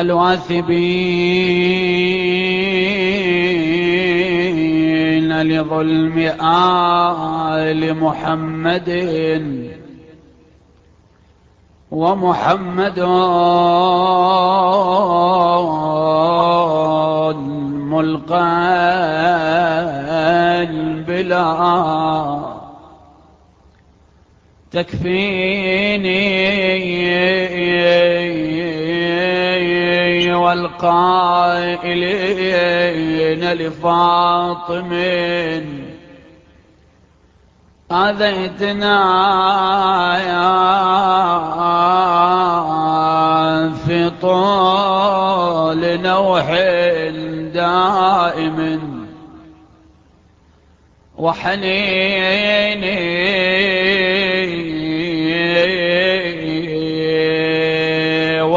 الواثبين لظلم آل محمد ومحمد ملقى بلا تكفيني. والقائلين لفاطم آذيتنا في طول نوح دائم. وحنيني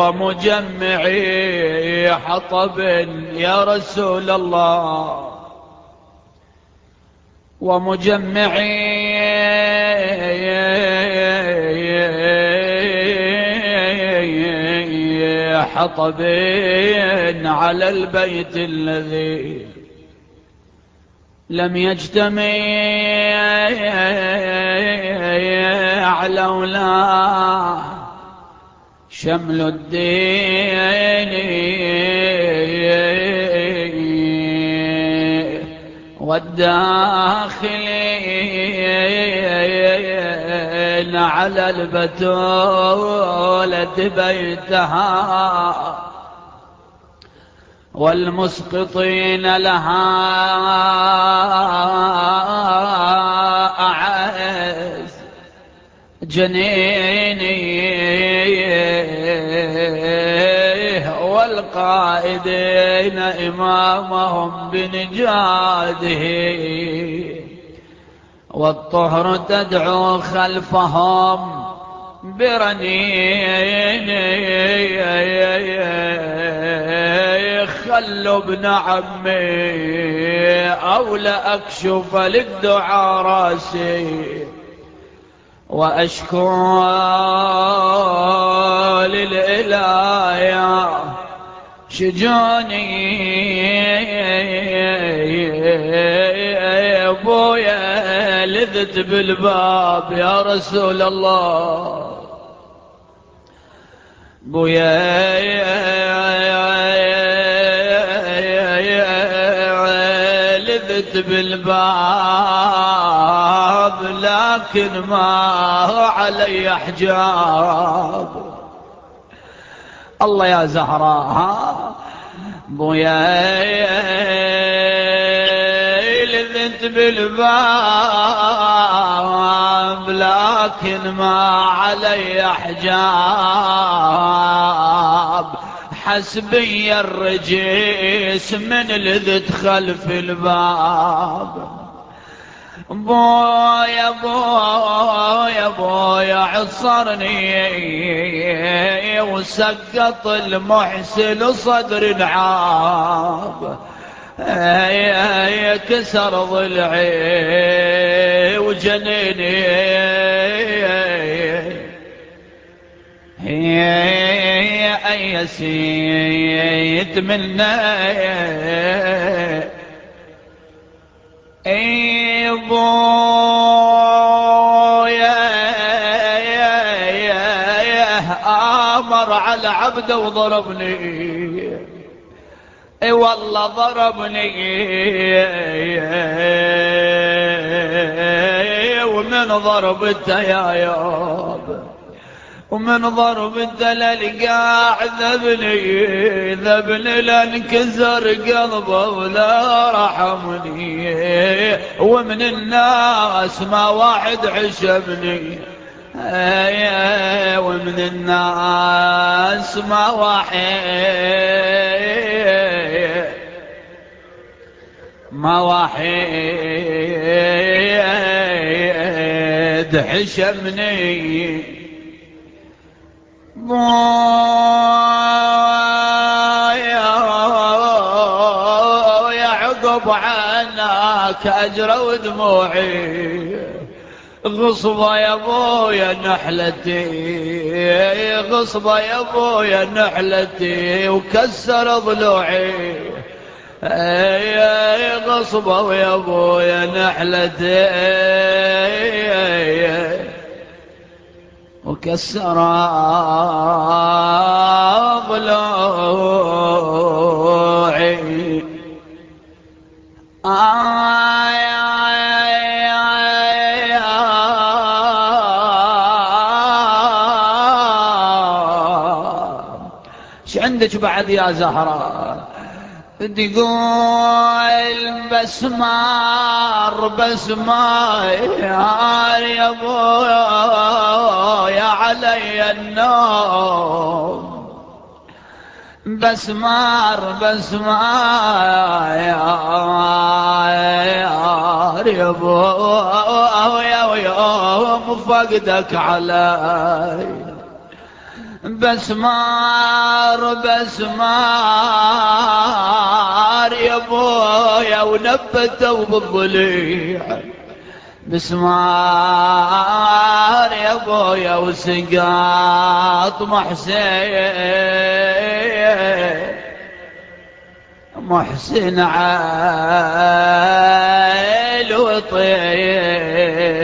ومجمعي حطب يا رسول الله. ومجمعي حطب على البيت الذي لم يجتمع لولا شمل الدين والداخلين على البتولة بيتها والمسقطين لها أعز جنيني والقائدين إمامهم بنجاده. والطهر تدعو خلفهم برنين. خلوا ابن عمي أو لأكشف للدعاء راسي. وأشكو للإله شجوني أبويا لذت بالباب يا رسول الله. بويا لذت بالباب لكن ما علي حجاب. الله يا زهراء بويا لذت بالباب لكن ما علي حجاب. حسبي الرجيس من لذت خلف الباب. بويا بويا بويا عصرني وسقط المحسن صدر عاب كسر ضلعي وجنيني اي سيد منا اي بويا أمر على عبده وضربني اي والله ضربني ومن ضربته يا ياب ومن ضرب الدلال قاع ذبني ذبني لانكسر قلبه ولا رحمني. ومن الناس ما واحد حشبني ومن الناس ما واحد ما واحد حشمني يا عقب عناك أجرى ودموعي. غصبة يا أبويا نحلتي غصبة يا أبويا نحلتي وكسر ضلوعي. غصبة ويا أبويا نحلتي وكسر ضلوعي إيش عندك بعد يا زهرة تقول بسمار بسمار يا ابو علي النوم. بسمار بسمار يا يا يوم فقدك علي. بسمار بسمار يا بويا ونبتوا بالضليع بسمار يا بويا وسقاط محسين محسن عيل وطير